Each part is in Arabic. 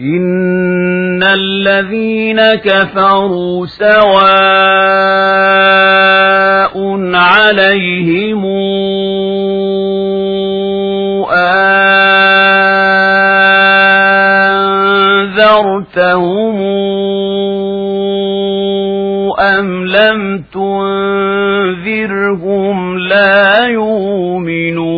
إن الذين كفروا سواء عليهم أنذرتهم أم لم تنذرهم لا يؤمنون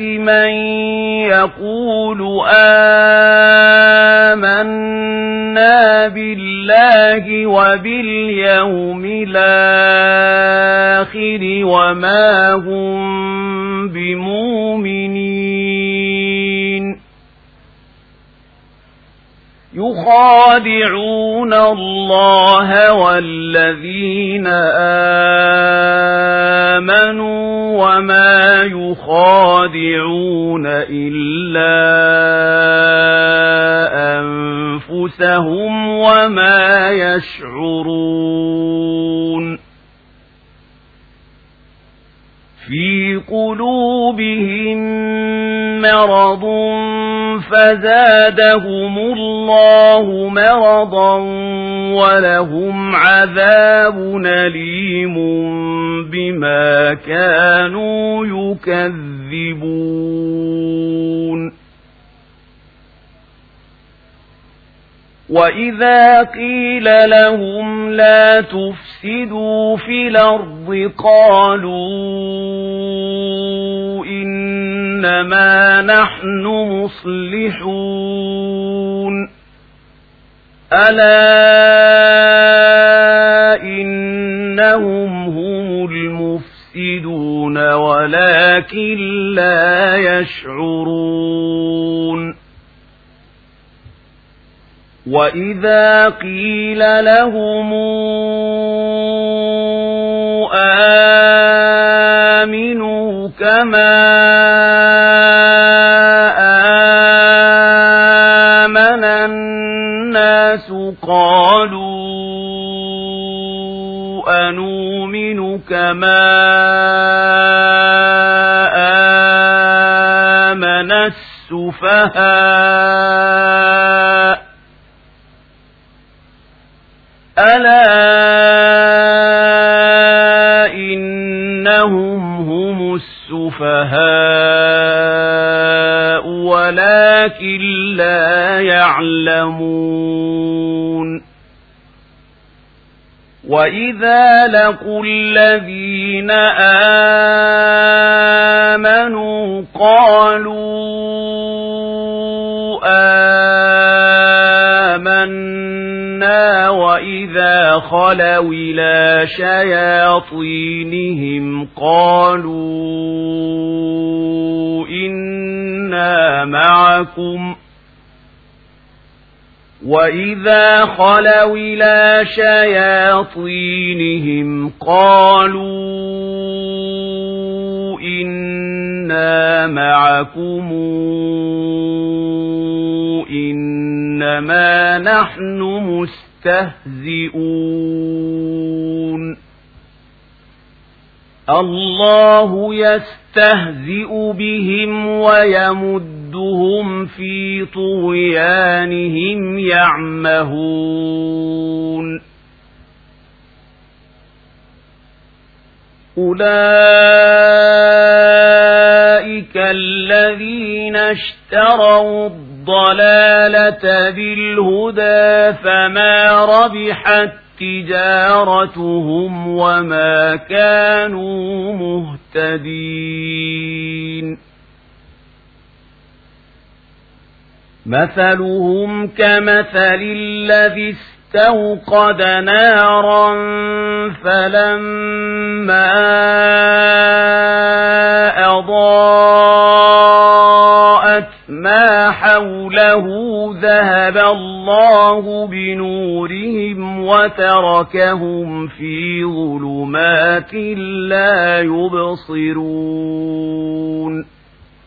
من يقول آمنا بالله وباليوم الآخر وما هم بمؤمنين. يخادعون الله والذين آمنوا وما يخادعون إلا أنفسهم وما يشعرون في قلوبهم مرض فزادهم الله مرضا ولهم عذاب أليم بما كانوا يكذبون. وإذا قيل لهم لا تفسدوا في الأرض قالوا إنما نحن مصلحون ألا إنهم هم المفسدون ولكن لا يشعرون وإذا قيل لهم كما آمن الناس قالوا أنؤمن كما آمن السفهاء ألا السفهاء ولكن لا يعلمون وإذا لقوا الذين آمنوا قالوا آمنا وإذا خلوا إلى شياطينهم قالوا إنا معكم. وإذا خلوا إلى شياطينهم قالوا إنا معكم إنما نحن مستهزئون الله يستهزئ بهم ويمدهم في طغيانهم يعمهون. أولئك الذين اشتروا الضلالة بالهدى فما ربحت تجارتهم وما كانوا مهتدين. مثلهم كمثل الذي استوقد نارا فلما الله بنورهم وتركهم في ظلمات لا يبصرون